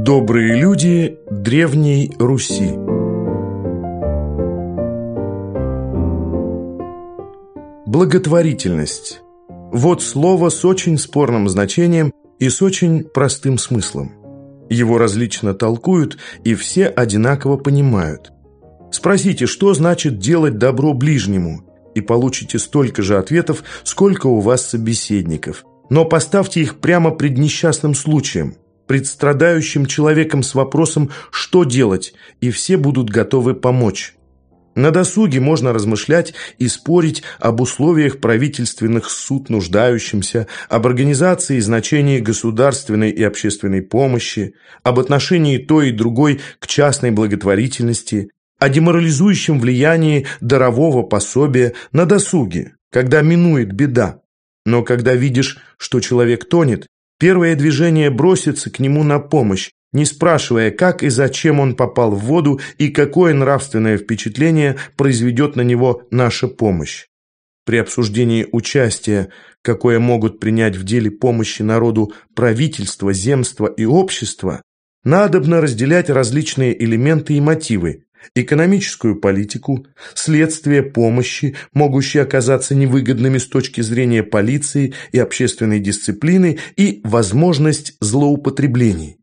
Добрые люди Древней Руси Благотворительность Вот слово с очень спорным значением и с очень простым смыслом. Его различно толкуют, и все одинаково понимают. Спросите, что значит делать добро ближнему, и получите столько же ответов, сколько у вас собеседников. Но поставьте их прямо пред несчастным случаем – пред страдающим человеком с вопросом «что делать?» и все будут готовы помочь. На досуге можно размышлять и спорить об условиях правительственных суд нуждающимся, об организации и значении государственной и общественной помощи, об отношении той и другой к частной благотворительности, о деморализующем влиянии дарового пособия на досуге, когда минует беда. Но когда видишь, что человек тонет, Первое движение бросится к нему на помощь, не спрашивая, как и зачем он попал в воду и какое нравственное впечатление произведет на него наша помощь. При обсуждении участия, какое могут принять в деле помощи народу правительство, земство и общество, надобно разделять различные элементы и мотивы, экономическую политику, следствие помощи, могущие оказаться невыгодными с точки зрения полиции и общественной дисциплины, и возможность злоупотреблений.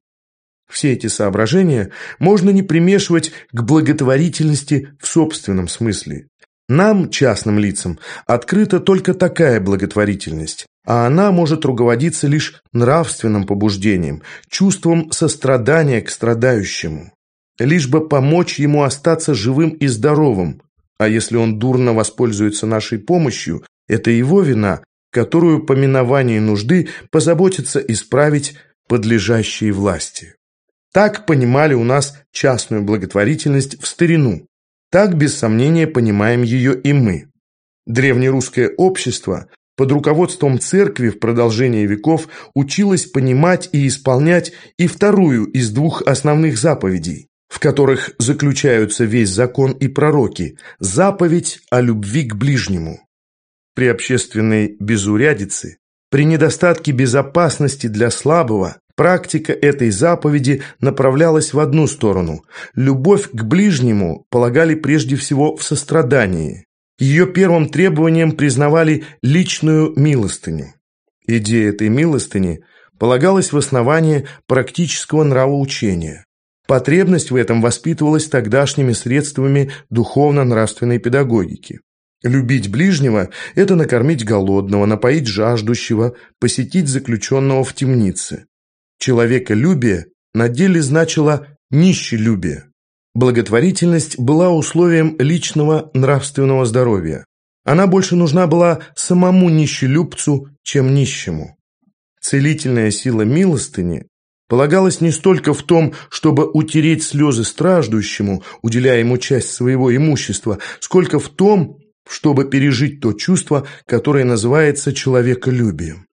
Все эти соображения можно не примешивать к благотворительности в собственном смысле. Нам, частным лицам, открыта только такая благотворительность, а она может руководиться лишь нравственным побуждением, чувством сострадания к страдающему лишь бы помочь ему остаться живым и здоровым. А если он дурно воспользуется нашей помощью, это его вина, которую по миновании нужды позаботится исправить подлежащие власти. Так понимали у нас частную благотворительность в старину. Так, без сомнения, понимаем ее и мы. Древнерусское общество под руководством церкви в продолжение веков училось понимать и исполнять и вторую из двух основных заповедей в которых заключаются весь закон и пророки, заповедь о любви к ближнему. При общественной безурядице, при недостатке безопасности для слабого, практика этой заповеди направлялась в одну сторону. Любовь к ближнему полагали прежде всего в сострадании. Ее первым требованием признавали личную милостыню. Идея этой милостыни полагалась в основании практического нравоучения. Потребность в этом воспитывалась тогдашними средствами духовно-нравственной педагогики. Любить ближнего – это накормить голодного, напоить жаждущего, посетить заключенного в темнице. Человеколюбие на деле значило нищелюбие. Благотворительность была условием личного нравственного здоровья. Она больше нужна была самому нищелюбцу, чем нищему. Целительная сила милостыни полагалось не столько в том, чтобы утереть слезы страждущему, уделяя ему часть своего имущества, сколько в том, чтобы пережить то чувство, которое называется человеколюбием.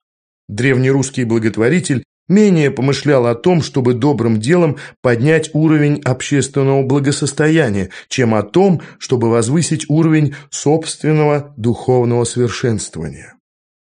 Древнерусский благотворитель менее помышлял о том, чтобы добрым делом поднять уровень общественного благосостояния, чем о том, чтобы возвысить уровень собственного духовного совершенствования.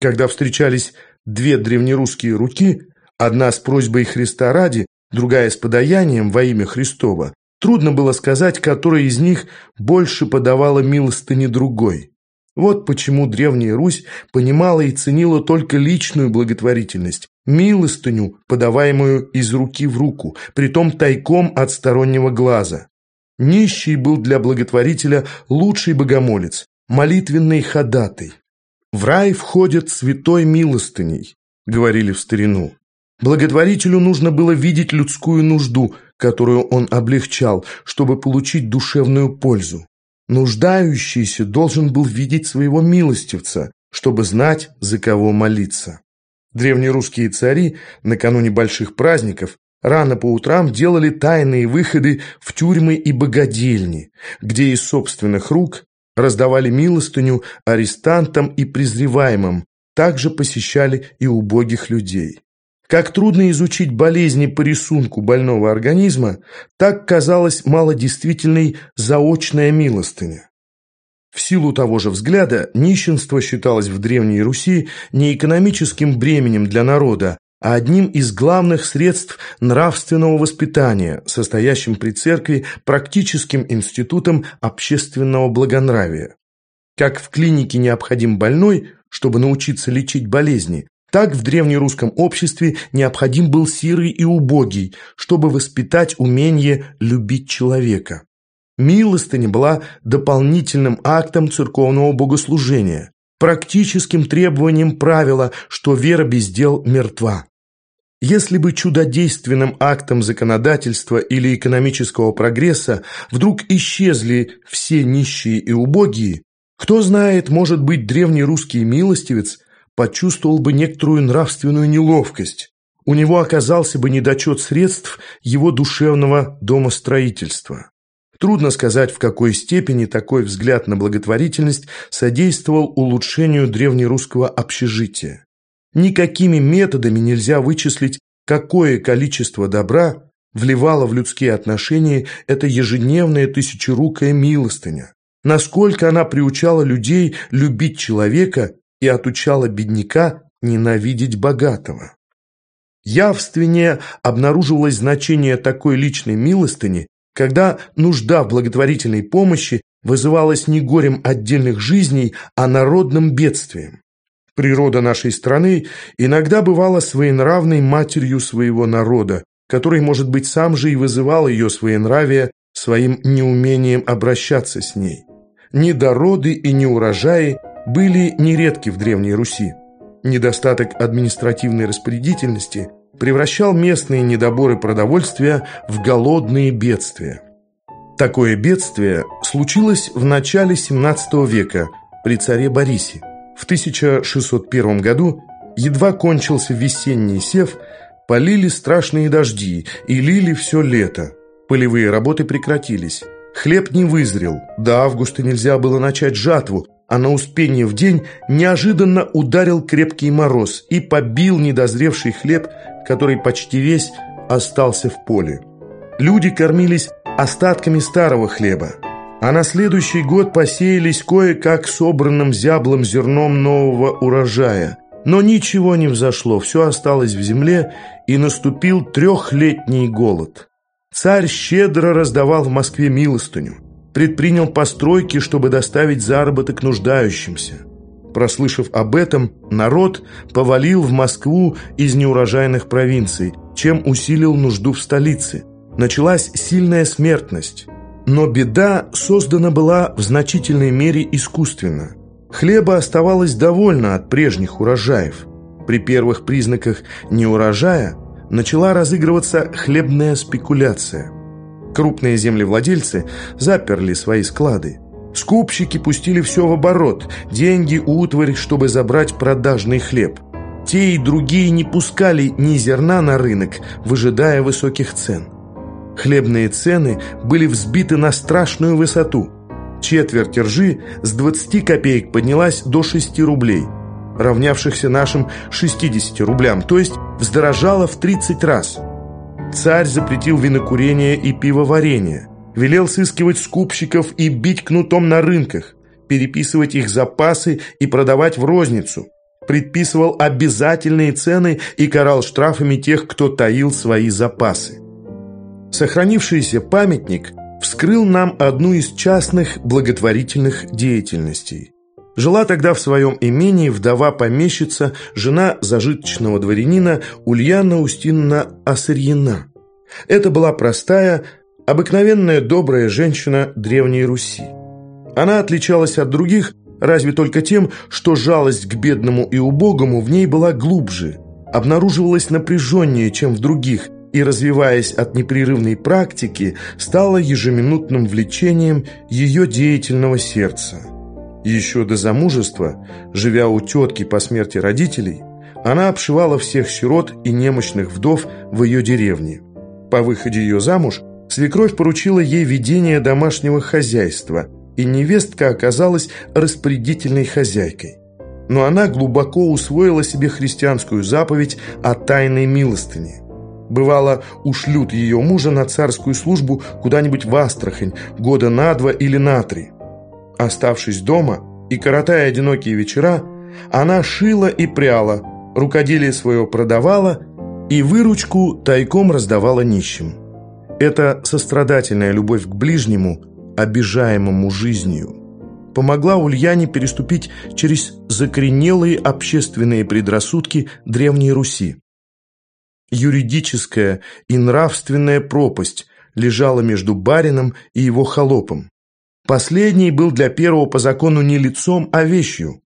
Когда встречались две древнерусские руки, Одна с просьбой Христа ради, другая с подаянием во имя Христова. Трудно было сказать, которая из них больше подавала милостыни другой. Вот почему Древняя Русь понимала и ценила только личную благотворительность, милостыню, подаваемую из руки в руку, притом тайком от стороннего глаза. Нищий был для благотворителя лучший богомолец, молитвенный ходатай. «В рай входят святой милостыней», — говорили в старину. Благотворителю нужно было видеть людскую нужду, которую он облегчал, чтобы получить душевную пользу. Нуждающийся должен был видеть своего милостивца, чтобы знать, за кого молиться. Древнерусские цари накануне больших праздников рано по утрам делали тайные выходы в тюрьмы и богадельни, где из собственных рук раздавали милостыню арестантам и презреваемым, также посещали и убогих людей. Как трудно изучить болезни по рисунку больного организма, так казалось малодействительной заочная милостыня. В силу того же взгляда, нищенство считалось в Древней Руси не экономическим бременем для народа, а одним из главных средств нравственного воспитания, состоящим при церкви практическим институтом общественного благонравия. Как в клинике необходим больной, чтобы научиться лечить болезни, так в древнерусском обществе необходим был сирый и убогий, чтобы воспитать умение любить человека. Милостыня была дополнительным актом церковного богослужения, практическим требованием правила, что вера без дел мертва. Если бы чудодейственным актом законодательства или экономического прогресса вдруг исчезли все нищие и убогие, кто знает, может быть, древний русский милостивец почувствовал бы некоторую нравственную неловкость. У него оказался бы недочет средств его душевного домостроительства. Трудно сказать, в какой степени такой взгляд на благотворительность содействовал улучшению древнерусского общежития. Никакими методами нельзя вычислить, какое количество добра вливало в людские отношения эта ежедневная тысячерукая милостыня, насколько она приучала людей любить человека и отучала бедняка ненавидеть богатого. Явственнее обнаруживалось значение такой личной милостыни, когда нужда в благотворительной помощи вызывалась не горем отдельных жизней, а народным бедствием. Природа нашей страны иногда бывала своенравной матерью своего народа, который, может быть, сам же и вызывал ее своенравие своим неумением обращаться с ней. Недороды и неурожаи были нередки в Древней Руси. Недостаток административной распорядительности превращал местные недоборы продовольствия в голодные бедствия. Такое бедствие случилось в начале 17 века при царе Борисе. В 1601 году едва кончился весенний сев, полили страшные дожди и лили все лето. Полевые работы прекратились. Хлеб не вызрел, до августа нельзя было начать жатву, а на Успение в день неожиданно ударил крепкий мороз и побил недозревший хлеб, который почти весь остался в поле. Люди кормились остатками старого хлеба, а на следующий год посеялись кое-как собранным зяблым зерном нового урожая. Но ничего не взошло, все осталось в земле, и наступил трехлетний голод. Царь щедро раздавал в Москве милостыню предпринял постройки, чтобы доставить заработок нуждающимся. Прослышав об этом, народ повалил в Москву из неурожайных провинций, чем усилил нужду в столице. Началась сильная смертность. Но беда создана была в значительной мере искусственно. Хлеба оставалось довольно от прежних урожаев. При первых признаках неурожая начала разыгрываться хлебная спекуляция – Крупные землевладельцы заперли свои склады. Скупщики пустили все в оборот, деньги, утварь, чтобы забрать продажный хлеб. Те и другие не пускали ни зерна на рынок, выжидая высоких цен. Хлебные цены были взбиты на страшную высоту. Четверть ржи с 20 копеек поднялась до 6 рублей, равнявшихся нашим 60 рублям, то есть вздорожала в 30 раз – Царь запретил винокурение и пивоварение, велел сыскивать скупщиков и бить кнутом на рынках, переписывать их запасы и продавать в розницу, предписывал обязательные цены и карал штрафами тех, кто таил свои запасы. Сохранившийся памятник вскрыл нам одну из частных благотворительных деятельностей. Жила тогда в своем имении вдова-помещица, жена зажиточного дворянина Ульяна Устиновна Осырьина. Это была простая, обыкновенная добрая женщина Древней Руси. Она отличалась от других разве только тем, что жалость к бедному и убогому в ней была глубже, обнаруживалась напряженнее, чем в других, и, развиваясь от непрерывной практики, стала ежеминутным влечением ее деятельного сердца. Еще до замужества, живя у тетки по смерти родителей, она обшивала всех сирот и немощных вдов в ее деревне. По выходе ее замуж свекровь поручила ей ведение домашнего хозяйства, и невестка оказалась распорядительной хозяйкой. Но она глубоко усвоила себе христианскую заповедь о тайной милостыне. Бывало, ушлют ее мужа на царскую службу куда-нибудь в Астрахань, года на два или на три. Оставшись дома и коротая одинокие вечера, она шила и пряла, рукоделие свое продавала и выручку тайком раздавала нищим. Эта сострадательная любовь к ближнему, обижаемому жизнью, помогла Ульяне переступить через закоренелые общественные предрассудки Древней Руси. Юридическая и нравственная пропасть лежала между барином и его холопом. Последний был для первого по закону не лицом, а вещью.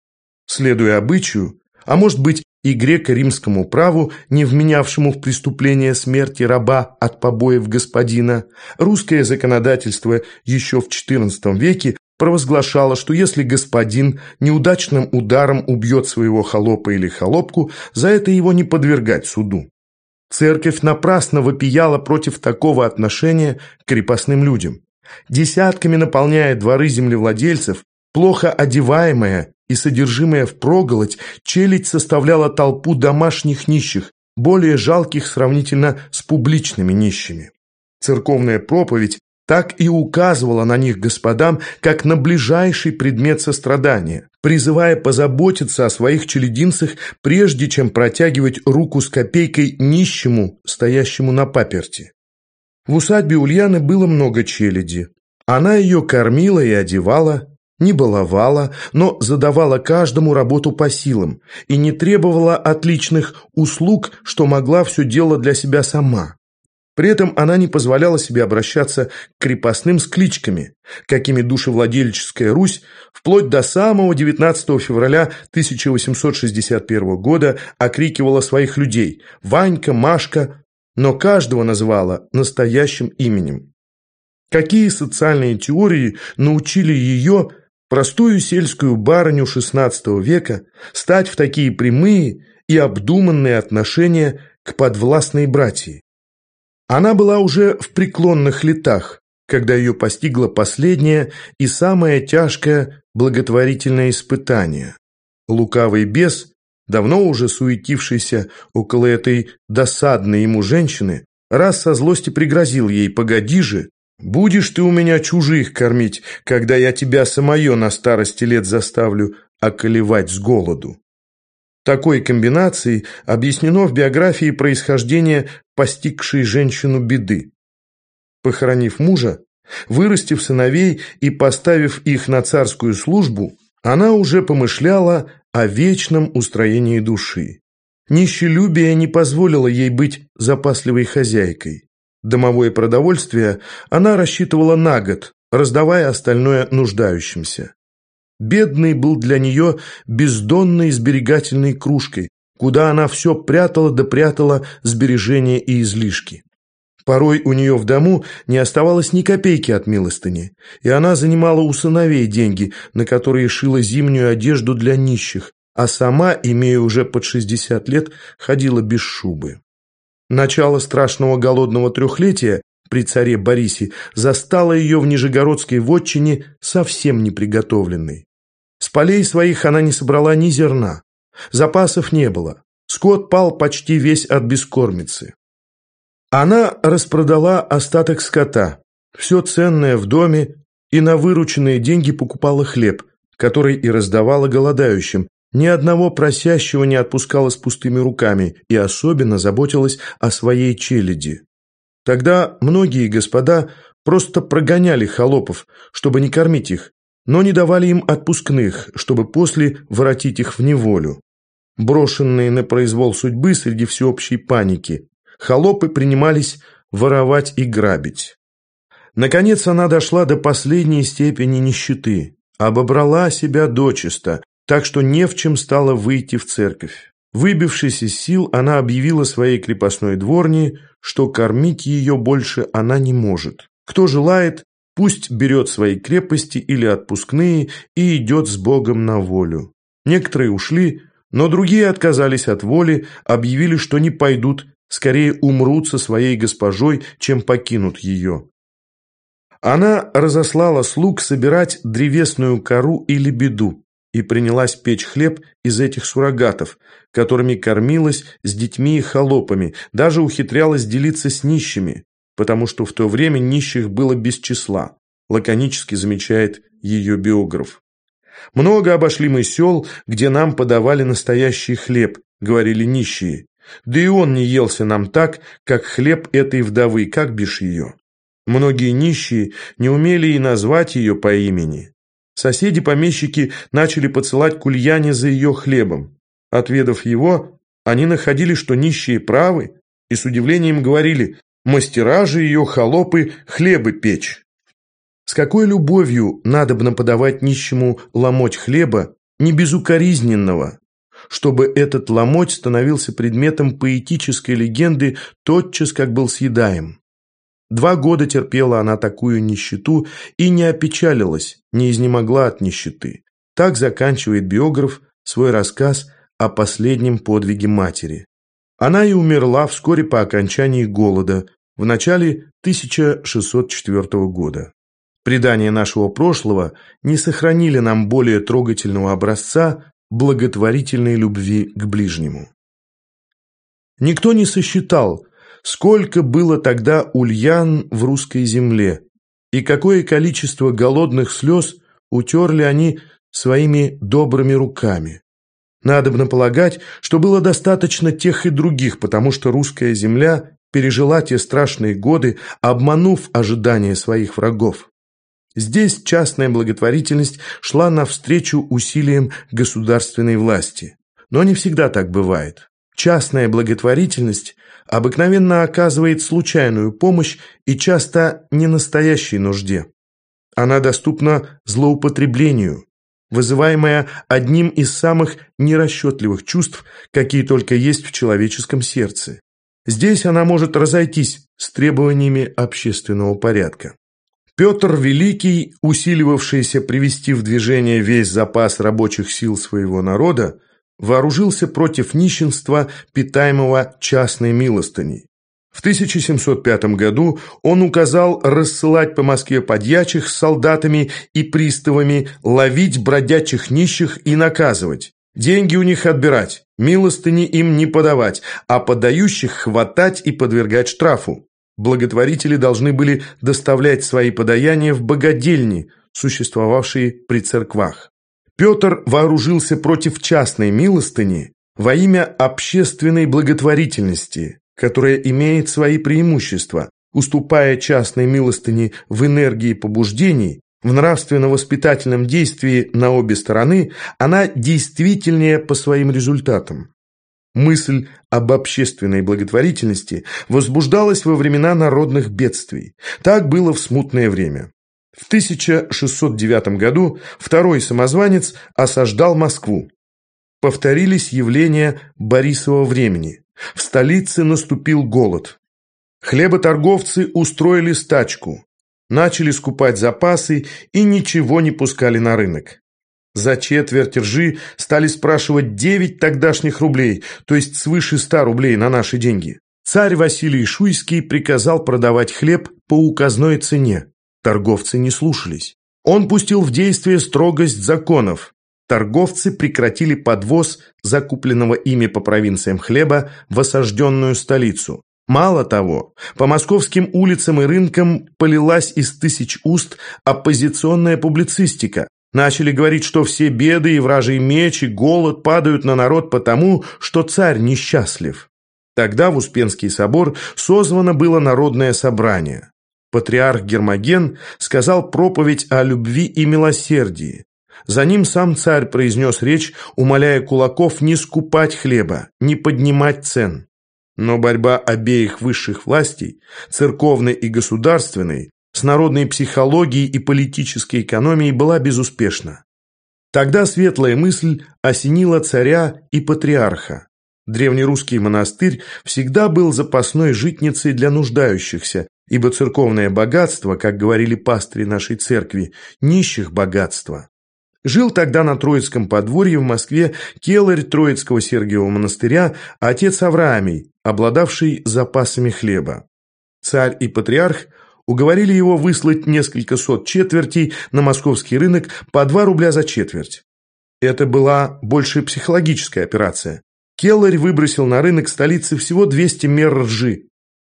Следуя обычаю, а может быть и греко-римскому праву, не вменявшему в преступление смерти раба от побоев господина, русское законодательство еще в XIV веке провозглашало, что если господин неудачным ударом убьет своего холопа или холопку, за это его не подвергать суду. Церковь напрасно вопияла против такого отношения к крепостным людям. Десятками наполняя дворы землевладельцев, плохо одеваемая и содержимая впроголодь, челядь составляла толпу домашних нищих, более жалких сравнительно с публичными нищими. Церковная проповедь так и указывала на них господам, как на ближайший предмет сострадания, призывая позаботиться о своих челединцах, прежде чем протягивать руку с копейкой нищему, стоящему на паперти. В усадьбе Ульяны было много челяди. Она ее кормила и одевала, не баловала, но задавала каждому работу по силам и не требовала отличных услуг, что могла все делать для себя сама. При этом она не позволяла себе обращаться к крепостным с кличками, какими душевладельческая Русь вплоть до самого 19 февраля 1861 года окрикивала своих людей «Ванька», «Машка», но каждого называла настоящим именем. Какие социальные теории научили ее, простую сельскую барыню XVI века, стать в такие прямые и обдуманные отношения к подвластной братьи? Она была уже в преклонных летах, когда ее постигло последнее и самое тяжкое благотворительное испытание. Лукавый бес, давно уже суетившийся около этой досадной ему женщины, раз со злости пригрозил ей «Погоди же, будешь ты у меня чужих кормить, когда я тебя самое на старости лет заставлю околевать с голоду». Такой комбинацией объяснено в биографии происхождение постигшей женщину беды. Похоронив мужа, вырастив сыновей и поставив их на царскую службу, она уже помышляла о вечном устроении души. Нищелюбие не позволило ей быть запасливой хозяйкой. Домовое продовольствие она рассчитывала на год, раздавая остальное нуждающимся. Бедный был для нее бездонной сберегательной кружкой, куда она все прятала да прятала сбережения и излишки. Порой у нее в дому не оставалось ни копейки от милостыни, и она занимала у сыновей деньги, на которые шила зимнюю одежду для нищих, а сама, имея уже под 60 лет, ходила без шубы. Начало страшного голодного трехлетия при царе Борисе застало ее в Нижегородской вотчине совсем неприготовленной. С полей своих она не собрала ни зерна. Запасов не было. Скот пал почти весь от бескормицы. Она распродала остаток скота, все ценное в доме, и на вырученные деньги покупала хлеб, который и раздавала голодающим, ни одного просящего не отпускала с пустыми руками и особенно заботилась о своей челяди. Тогда многие господа просто прогоняли холопов, чтобы не кормить их, но не давали им отпускных, чтобы после воротить их в неволю. Брошенные на произвол судьбы среди всеобщей паники, холопы принимались воровать и грабить. Наконец она дошла до последней степени нищеты, обобрала себя дочисто, так что не в чем стало выйти в церковь. Выбившись из сил, она объявила своей крепостной дворне, что кормить ее больше она не может. Кто желает, Пусть берет свои крепости или отпускные и идет с Богом на волю. Некоторые ушли, но другие отказались от воли, объявили, что не пойдут, скорее умрут со своей госпожой, чем покинут ее. Она разослала слуг собирать древесную кору или беду и принялась печь хлеб из этих суррогатов, которыми кормилась с детьми и холопами, даже ухитрялась делиться с нищими, потому что в то время нищих было без числа, лаконически замечает ее биограф. Много обошли мы сел, где нам подавали настоящий хлеб, говорили нищие. Да и он не елся нам так, как хлеб этой вдовы, как бишь ее. Многие нищие не умели и назвать ее по имени. Соседи-помещики начали посылать кульяне за ее хлебом. Отведав его, они находили, что нищие правы, и с удивлением говорили «мастера же ее холопы хлебы печь». С какой любовью надобно подавать нищему ломоть хлеба, не безукоризненного, чтобы этот ломоть становился предметом поэтической легенды тотчас, как был съедаем. Два года терпела она такую нищету и не опечалилась, не изнемогла от нищеты. Так заканчивает биограф свой рассказ о последнем подвиге матери. Она и умерла вскоре по окончании голода, в начале 1604 года. Предания нашего прошлого не сохранили нам более трогательного образца благотворительной любви к ближнему. Никто не сосчитал, сколько было тогда ульян в русской земле, и какое количество голодных слез утерли они своими добрыми руками. Надобно полагать, что было достаточно тех и других, потому что русская земля пережила те страшные годы, обманув ожидания своих врагов. Здесь частная благотворительность шла навстречу усилиям государственной власти. Но не всегда так бывает. Частная благотворительность обыкновенно оказывает случайную помощь и часто не настоящей нужде. Она доступна злоупотреблению, вызываемая одним из самых нерасчетливых чувств, какие только есть в человеческом сердце. Здесь она может разойтись с требованиями общественного порядка. Петр Великий, усиливавшийся привести в движение весь запас рабочих сил своего народа, вооружился против нищенства, питаемого частной милостыней. В 1705 году он указал рассылать по Москве подьячих с солдатами и приставами, ловить бродячих нищих и наказывать. Деньги у них отбирать, милостыни им не подавать, а подающих хватать и подвергать штрафу. Благотворители должны были доставлять свои подаяния в богадельни, существовавшие при церквах. Петр вооружился против частной милостыни во имя общественной благотворительности, которая имеет свои преимущества, уступая частной милостыне в энергии побуждений, в нравственно-воспитательном действии на обе стороны, она действительнее по своим результатам. Мысль об общественной благотворительности возбуждалась во времена народных бедствий. Так было в смутное время. В 1609 году второй самозванец осаждал Москву. Повторились явления Борисова времени. В столице наступил голод. Хлеботорговцы устроили стачку, начали скупать запасы и ничего не пускали на рынок. За четверть ржи стали спрашивать 9 тогдашних рублей, то есть свыше 100 рублей на наши деньги. Царь Василий Шуйский приказал продавать хлеб по указной цене. Торговцы не слушались. Он пустил в действие строгость законов. Торговцы прекратили подвоз закупленного ими по провинциям хлеба в осажденную столицу. Мало того, по московским улицам и рынкам полилась из тысяч уст оппозиционная публицистика, Начали говорить, что все беды и вражий меч, и голод падают на народ потому, что царь несчастлив. Тогда в Успенский собор созвано было народное собрание. Патриарх Гермоген сказал проповедь о любви и милосердии. За ним сам царь произнес речь, умоляя кулаков не скупать хлеба, не поднимать цен. Но борьба обеих высших властей, церковной и государственной, с народной психологией и политической экономией была безуспешна. Тогда светлая мысль осенила царя и патриарха. Древнерусский монастырь всегда был запасной житницей для нуждающихся, ибо церковное богатство, как говорили пастыри нашей церкви, нищих богатство. Жил тогда на Троицком подворье в Москве келарь Троицкого Сергиевого монастыря, отец Авраамий, обладавший запасами хлеба. Царь и патриарх уговорили его выслать несколько сот четвертей на московский рынок по 2 рубля за четверть. Это была больше психологическая операция. Келларь выбросил на рынок столицы всего 200 мер ржи.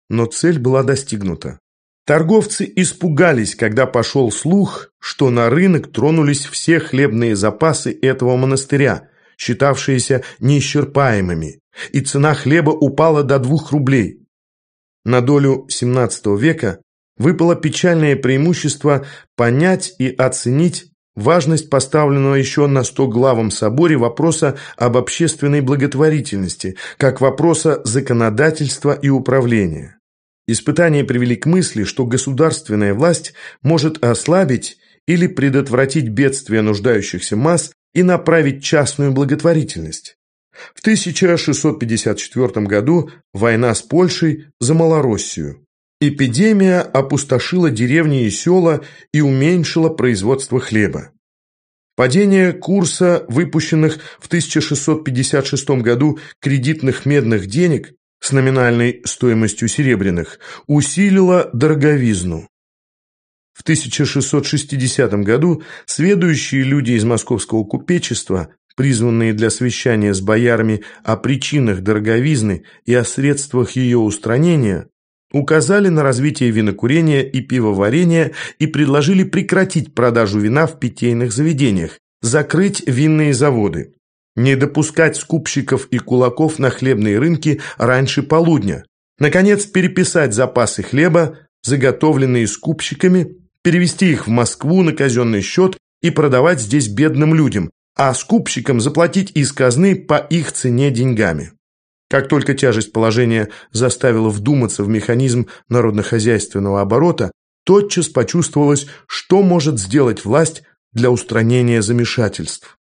Но цель была достигнута. Торговцы испугались, когда пошел слух, что на рынок тронулись все хлебные запасы этого монастыря, считавшиеся неисчерпаемыми, и цена хлеба упала до двух рублей. На долю XVII века выпало печальное преимущество понять и оценить важность поставленного еще на стоглавом соборе вопроса об общественной благотворительности, как вопроса законодательства и управления. Испытания привели к мысли, что государственная власть может ослабить или предотвратить бедствия нуждающихся масс и направить частную благотворительность. В 1654 году война с Польшей за Малороссию. Эпидемия опустошила деревни и села и уменьшила производство хлеба. Падение курса выпущенных в 1656 году кредитных медных денег с номинальной стоимостью серебряных усилило дороговизну. В 1660 году следующие люди из московского купечества, призванные для совещания с боярами о причинах дороговизны и о средствах ее устранения, указали на развитие винокурения и пивоварения и предложили прекратить продажу вина в питейных заведениях, закрыть винные заводы, не допускать скупщиков и кулаков на хлебные рынки раньше полудня, наконец переписать запасы хлеба, заготовленные скупщиками, перевести их в Москву на казенный счет и продавать здесь бедным людям, а скупщикам заплатить из казны по их цене деньгами. Как только тяжесть положения заставила вдуматься в механизм народно-хозяйственного оборота, тотчас почувствовалось, что может сделать власть для устранения замешательств.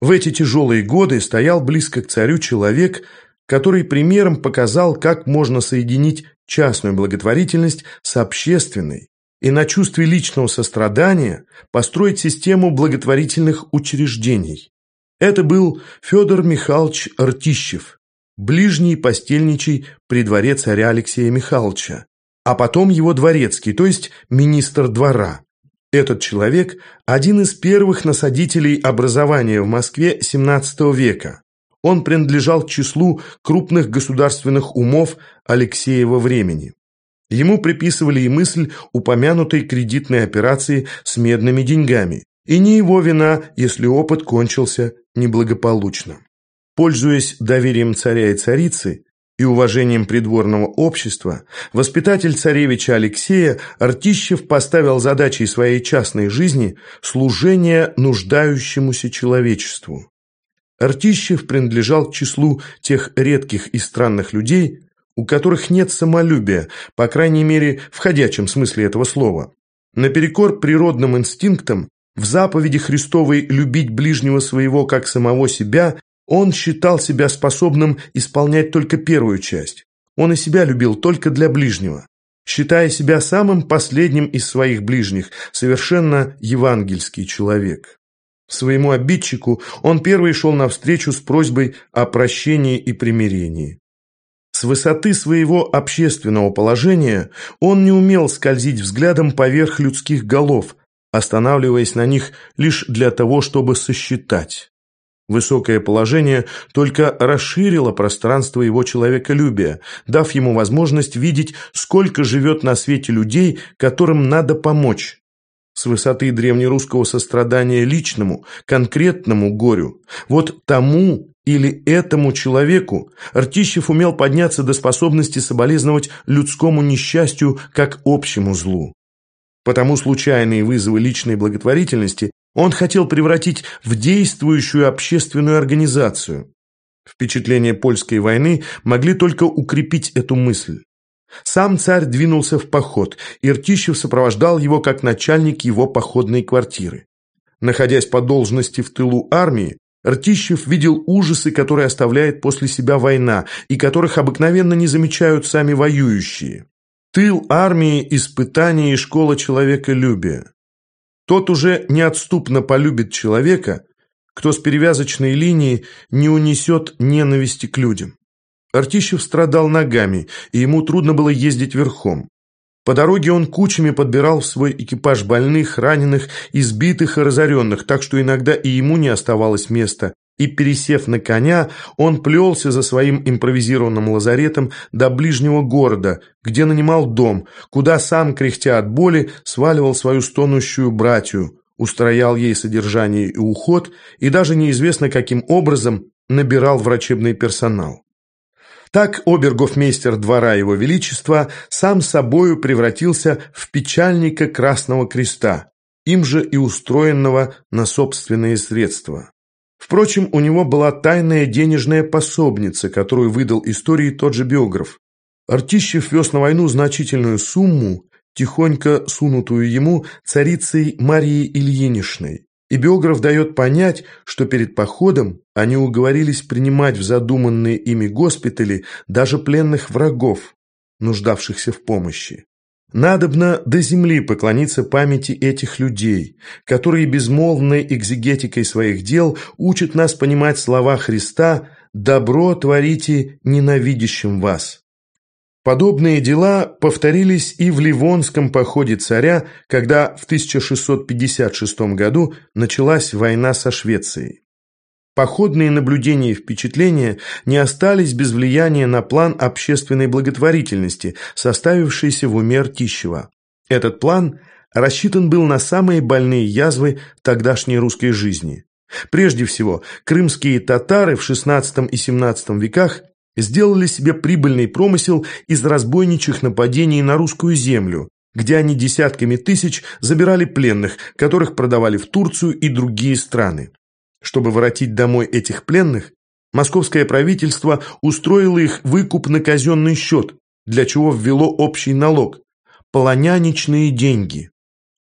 В эти тяжелые годы стоял близко к царю человек, который примером показал, как можно соединить частную благотворительность с общественной и на чувстве личного сострадания построить систему благотворительных учреждений. Это был Федор Михайлович Ртищев, ближний постельничий при дворе царя Алексея Михайловича, а потом его дворецкий, то есть министр двора. Этот человек – один из первых насадителей образования в Москве XVII века. Он принадлежал к числу крупных государственных умов Алексеева времени. Ему приписывали и мысль упомянутой кредитной операции с медными деньгами. И не его вина, если опыт кончился неблагополучно. Пользуясь доверием царя и царицы и уважением придворного общества, воспитатель царевича Алексея Артищев поставил задачей своей частной жизни служение нуждающемуся человечеству. Артищев принадлежал к числу тех редких и странных людей, у которых нет самолюбия, по крайней мере, в ходячем смысле этого слова. Наперекор природным инстинктам, в заповеди Христовой «любить ближнего своего как самого себя» Он считал себя способным исполнять только первую часть. Он и себя любил только для ближнего, считая себя самым последним из своих ближних, совершенно евангельский человек. Своему обидчику он первый шел навстречу с просьбой о прощении и примирении. С высоты своего общественного положения он не умел скользить взглядом поверх людских голов, останавливаясь на них лишь для того, чтобы сосчитать. Высокое положение только расширило пространство его человеколюбия, дав ему возможность видеть, сколько живет на свете людей, которым надо помочь. С высоты древнерусского сострадания личному, конкретному горю, вот тому или этому человеку Артищев умел подняться до способности соболезновать людскому несчастью как общему злу. Потому случайные вызовы личной благотворительности он хотел превратить в действующую общественную организацию. Впечатления польской войны могли только укрепить эту мысль. Сам царь двинулся в поход, и Ртищев сопровождал его как начальник его походной квартиры. Находясь по должности в тылу армии, Ртищев видел ужасы, которые оставляет после себя война, и которых обыкновенно не замечают сами воюющие. Тыл армии – испытание и школа человеколюбия. Тот уже неотступно полюбит человека, кто с перевязочной линии не унесет ненависти к людям. Артищев страдал ногами, и ему трудно было ездить верхом. По дороге он кучами подбирал в свой экипаж больных, раненых, избитых и разоренных, так что иногда и ему не оставалось места, и, пересев на коня, он плелся за своим импровизированным лазаретом до ближнего города, где нанимал дом, куда сам, кряхтя от боли, сваливал свою стонущую братью, устроял ей содержание и уход, и даже неизвестно каким образом набирал врачебный персонал. Так обергофмейстер двора Его Величества сам собою превратился в печальника Красного Креста, им же и устроенного на собственные средства. Впрочем, у него была тайная денежная пособница, которую выдал истории тот же биограф. Артищев вез на войну значительную сумму, тихонько сунутую ему царицей Марией Ильинишной. И биограф дает понять, что перед походом они уговорились принимать в задуманные ими госпитали даже пленных врагов, нуждавшихся в помощи. Надобно до земли поклониться памяти этих людей, которые безмолвной экзегетикой своих дел учат нас понимать слова Христа «добро творите ненавидящим вас». Подобные дела повторились и в Ливонском походе царя, когда в 1656 году началась война со Швецией. Походные наблюдения и впечатления не остались без влияния на план общественной благотворительности, составившийся в уме Ртищева. Этот план рассчитан был на самые больные язвы тогдашней русской жизни. Прежде всего, крымские татары в XVI и XVII веках сделали себе прибыльный промысел из разбойничьих нападений на русскую землю, где они десятками тысяч забирали пленных, которых продавали в Турцию и другие страны. Чтобы воротить домой этих пленных, московское правительство устроило их выкуп на казенный счет, для чего ввело общий налог – полоняничные деньги.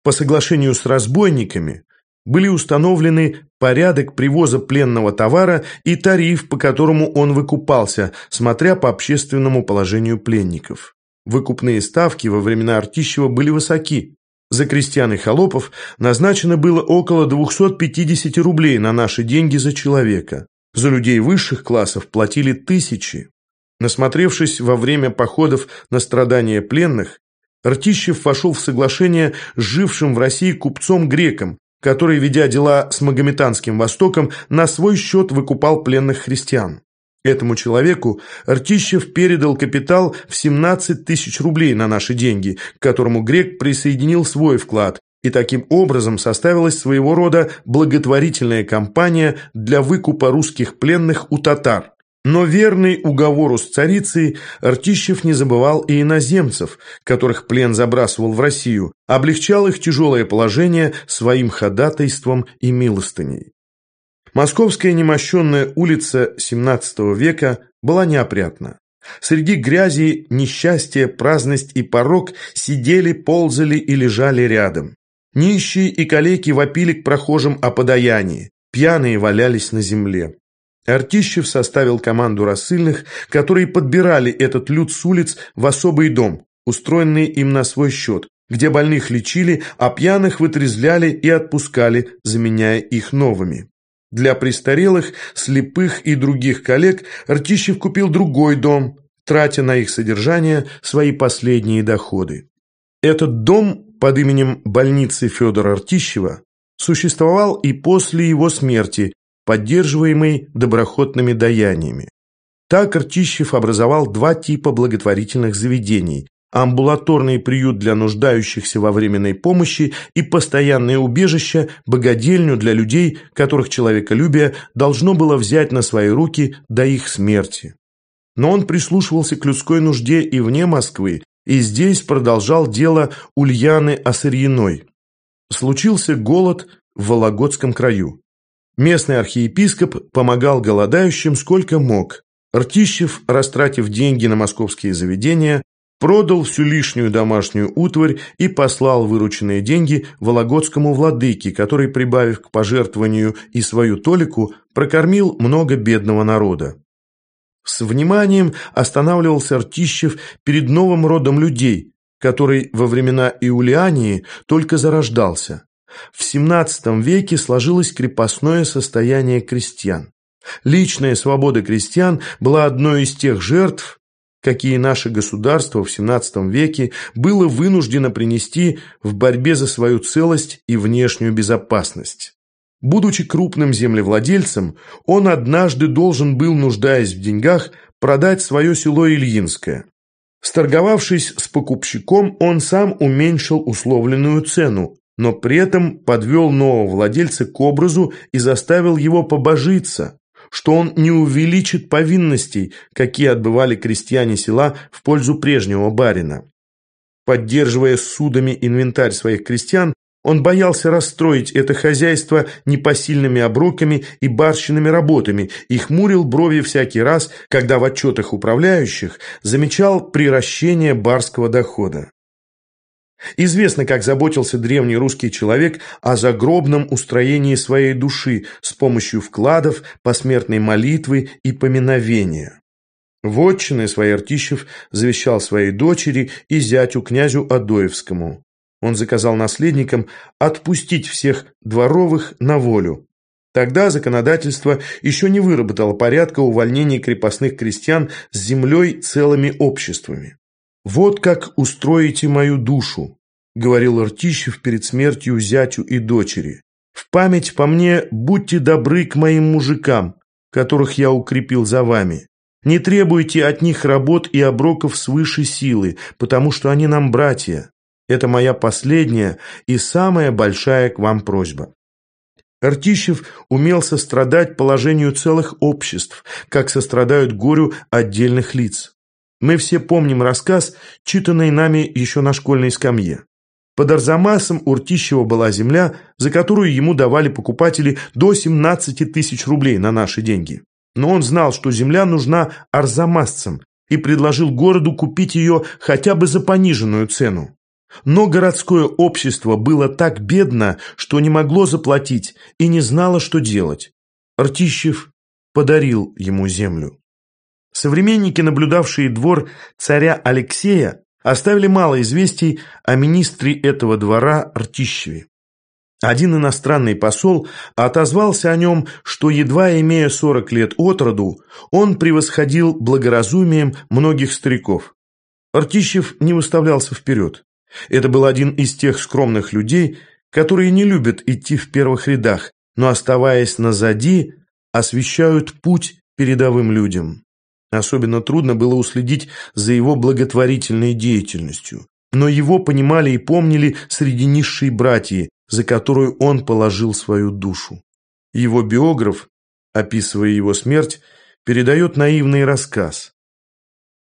По соглашению с разбойниками были установлены порядок привоза пленного товара и тариф, по которому он выкупался, смотря по общественному положению пленников. Выкупные ставки во времена Артищева были высоки. За крестьян и холопов назначено было около 250 рублей на наши деньги за человека. За людей высших классов платили тысячи. Насмотревшись во время походов на страдания пленных, Ртищев вошел в соглашение с жившим в России купцом-греком, который, ведя дела с Магометанским Востоком, на свой счет выкупал пленных христиан. Этому человеку Ртищев передал капитал в 17 тысяч рублей на наши деньги, к которому грек присоединил свой вклад, и таким образом составилась своего рода благотворительная кампания для выкупа русских пленных у татар. Но верный уговору с царицей Ртищев не забывал и иноземцев, которых плен забрасывал в Россию, облегчал их тяжелое положение своим ходатайством и милостыней. Московская немощенная улица XVII века была неопрятна. Среди грязи, несчастья, праздность и порог сидели, ползали и лежали рядом. Нищие и калеки вопили к прохожим о подаянии, пьяные валялись на земле. Артищев составил команду рассыльных, которые подбирали этот люд с улиц в особый дом, устроенный им на свой счет, где больных лечили, а пьяных вытрезвляли и отпускали, заменяя их новыми. Для престарелых, слепых и других коллег Ртищев купил другой дом, тратя на их содержание свои последние доходы. Этот дом под именем больницы Федора Ртищева существовал и после его смерти, поддерживаемый доброхотными даяниями. Так Ртищев образовал два типа благотворительных заведений амбулаторный приют для нуждающихся во временной помощи и постоянное убежище, богадельню для людей, которых человеколюбие должно было взять на свои руки до их смерти. Но он прислушивался к людской нужде и вне Москвы, и здесь продолжал дело Ульяны Осырьиной. Случился голод в Вологодском краю. Местный архиепископ помогал голодающим сколько мог. Ртищев, растратив деньги на московские заведения, продал всю лишнюю домашнюю утварь и послал вырученные деньги вологодскому владыке, который, прибавив к пожертвованию и свою толику, прокормил много бедного народа. С вниманием останавливался Ртищев перед новым родом людей, который во времена Иулиании только зарождался. В XVII веке сложилось крепостное состояние крестьян. Личная свобода крестьян была одной из тех жертв, какие наше государство в XVII веке было вынуждено принести в борьбе за свою целость и внешнюю безопасность. Будучи крупным землевладельцем, он однажды должен был, нуждаясь в деньгах, продать свое село Ильинское. Сторговавшись с покупщиком, он сам уменьшил условленную цену, но при этом подвел нового владельца к образу и заставил его побожиться, что он не увеличит повинностей, какие отбывали крестьяне села в пользу прежнего барина. Поддерживая судами инвентарь своих крестьян, он боялся расстроить это хозяйство непосильными оброками и барщинными работами и хмурил брови всякий раз, когда в отчетах управляющих замечал приращение барского дохода. Известно, как заботился древний русский человек о загробном устроении своей души с помощью вкладов, посмертной молитвы и поминовения. Вотчины своей Артищев завещал своей дочери и зятю князю Адоевскому. Он заказал наследникам отпустить всех дворовых на волю. Тогда законодательство еще не выработало порядка увольнения крепостных крестьян с землей целыми обществами. «Вот как устроите мою душу», — говорил Артищев перед смертью зятю и дочери. «В память по мне будьте добры к моим мужикам, которых я укрепил за вами. Не требуйте от них работ и оброков свыше силы, потому что они нам братья. Это моя последняя и самая большая к вам просьба». Артищев умел сострадать положению целых обществ, как сострадают горю отдельных лиц. Мы все помним рассказ, читанный нами еще на школьной скамье. Под Арзамасом у Ртищева была земля, за которую ему давали покупатели до 17 тысяч рублей на наши деньги. Но он знал, что земля нужна арзамасцам и предложил городу купить ее хотя бы за пониженную цену. Но городское общество было так бедно, что не могло заплатить и не знало, что делать. Ртищев подарил ему землю. Современники, наблюдавшие двор царя Алексея, оставили мало известий о министре этого двора Ртищеве. Один иностранный посол отозвался о нем, что, едва имея 40 лет от роду, он превосходил благоразумием многих стариков. Ртищев не выставлялся вперед. Это был один из тех скромных людей, которые не любят идти в первых рядах, но, оставаясь назади, освещают путь передовым людям. Особенно трудно было уследить за его благотворительной деятельностью. Но его понимали и помнили среди низшей братьи, за которую он положил свою душу. Его биограф, описывая его смерть, передает наивный рассказ.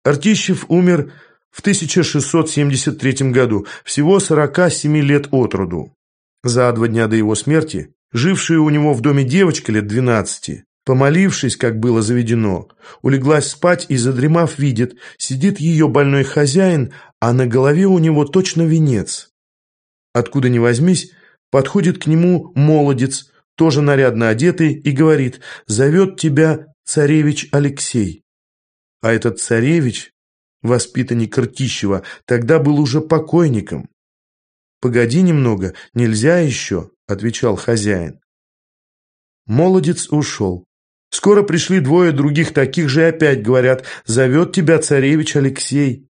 Артищев умер в 1673 году, всего 47 лет от роду. За два дня до его смерти, жившая у него в доме девочка лет 12, Помолившись, как было заведено, улеглась спать и, задремав, видит, сидит ее больной хозяин, а на голове у него точно венец. Откуда ни возьмись, подходит к нему молодец, тоже нарядно одетый, и говорит «Зовет тебя царевич Алексей». А этот царевич, воспитанник Ртищева, тогда был уже покойником. «Погоди немного, нельзя еще», — отвечал хозяин. Молодец ушел. Скоро пришли двое других таких же и опять говорят «Зовет тебя царевич Алексей».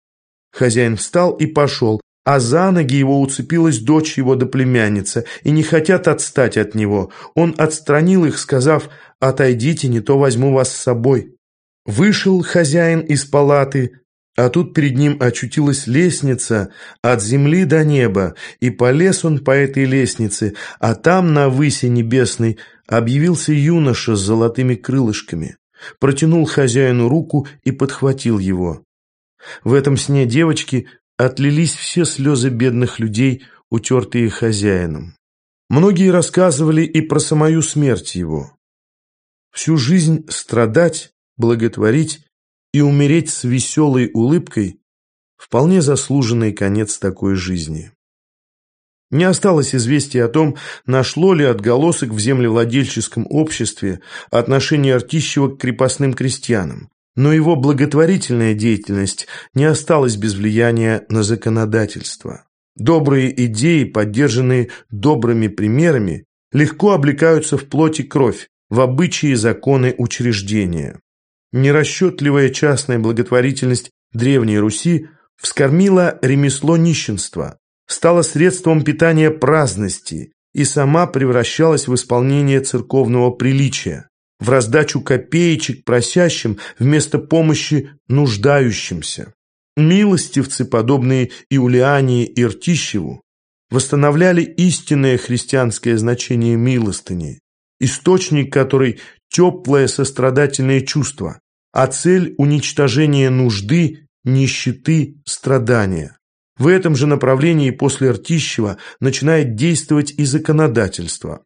Хозяин встал и пошел, а за ноги его уцепилась дочь его да племянница, и не хотят отстать от него. Он отстранил их, сказав «Отойдите, не то возьму вас с собой». Вышел хозяин из палаты, а тут перед ним очутилась лестница от земли до неба, и полез он по этой лестнице, а там, на высе небесной, объявился юноша с золотыми крылышками, протянул хозяину руку и подхватил его. В этом сне девочки отлились все слезы бедных людей, утертые хозяином. Многие рассказывали и про самую смерть его. Всю жизнь страдать, благотворить и умереть с веселой улыбкой – вполне заслуженный конец такой жизни. Не осталось известия о том, нашло ли отголосок в землевладельческом обществе отношение Артищева к крепостным крестьянам, но его благотворительная деятельность не осталась без влияния на законодательство. Добрые идеи, поддержанные добрыми примерами, легко облекаются в плоть и кровь, в обычаи законы учреждения. Нерасчетливая частная благотворительность Древней Руси вскормила ремесло нищенства, стала средством питания праздности и сама превращалась в исполнение церковного приличия, в раздачу копеечек просящим вместо помощи нуждающимся. Милостивцы, подобные Иулиане и Ртищеву, восстановляли истинное христианское значение милостыни, источник которой теплое сострадательное чувство, а цель – уничтожение нужды, нищеты, страдания. В этом же направлении после Ртищева начинает действовать и законодательство.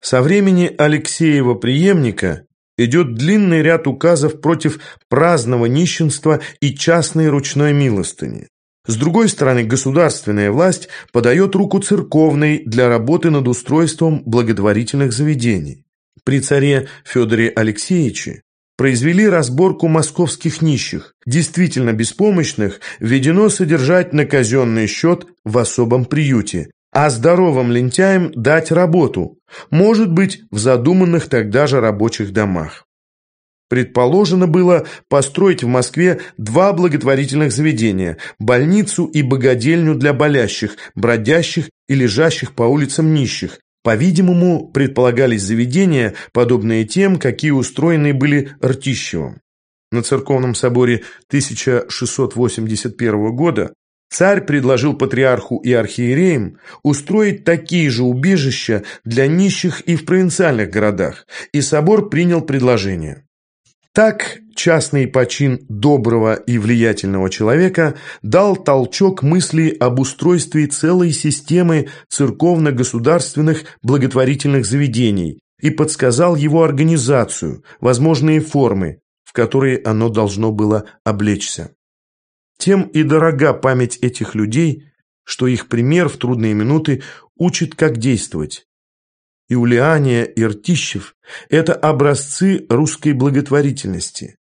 Со времени Алексеева преемника идет длинный ряд указов против праздного нищенства и частной ручной милостыни. С другой стороны, государственная власть подает руку церковной для работы над устройством благотворительных заведений. При царе Федоре Алексеевиче произвели разборку московских нищих, действительно беспомощных, введено содержать на казенный счет в особом приюте, а здоровым лентяям дать работу, может быть, в задуманных тогда же рабочих домах. Предположено было построить в Москве два благотворительных заведения – больницу и богадельню для болящих, бродящих и лежащих по улицам нищих. По-видимому, предполагались заведения, подобные тем, какие устроены были Ртищевым. На церковном соборе 1681 года царь предложил патриарху и архиереям устроить такие же убежища для нищих и в провинциальных городах, и собор принял предложение. Так частный почин доброго и влиятельного человека дал толчок мысли об устройстве целой системы церковно-государственных благотворительных заведений и подсказал его организацию, возможные формы, в которые оно должно было облечься. Тем и дорога память этих людей, что их пример в трудные минуты учит, как действовать, Иулиания и Ртищев – это образцы русской благотворительности.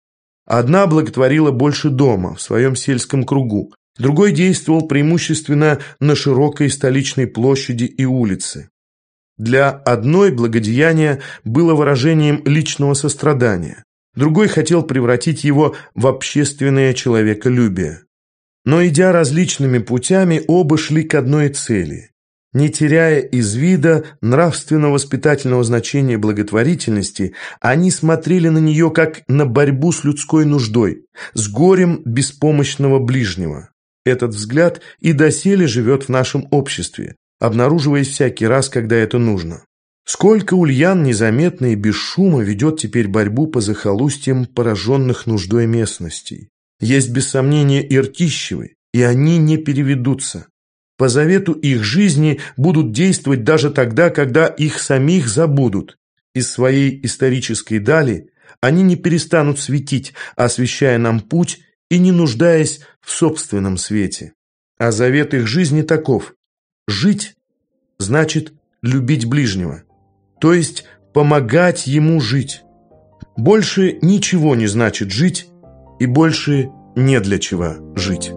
Одна благотворила больше дома, в своем сельском кругу, другой действовал преимущественно на широкой столичной площади и улице. Для одной благодеяние было выражением личного сострадания, другой хотел превратить его в общественное человеколюбие. Но идя различными путями, оба шли к одной цели не теряя из вида нравственно-воспитательного значения благотворительности, они смотрели на нее как на борьбу с людской нуждой, с горем беспомощного ближнего. Этот взгляд и доселе живет в нашем обществе, обнаруживаясь всякий раз, когда это нужно. Сколько ульян незаметно и без шума ведет теперь борьбу по захолустьям пораженных нуждой местностей. Есть без сомнения и ртищевы, и они не переведутся по завету их жизни будут действовать даже тогда, когда их самих забудут. Из своей исторической дали они не перестанут светить, освещая нам путь и не нуждаясь в собственном свете. А завет их жизни таков. Жить значит любить ближнего, то есть помогать ему жить. Больше ничего не значит жить и больше не для чего жить.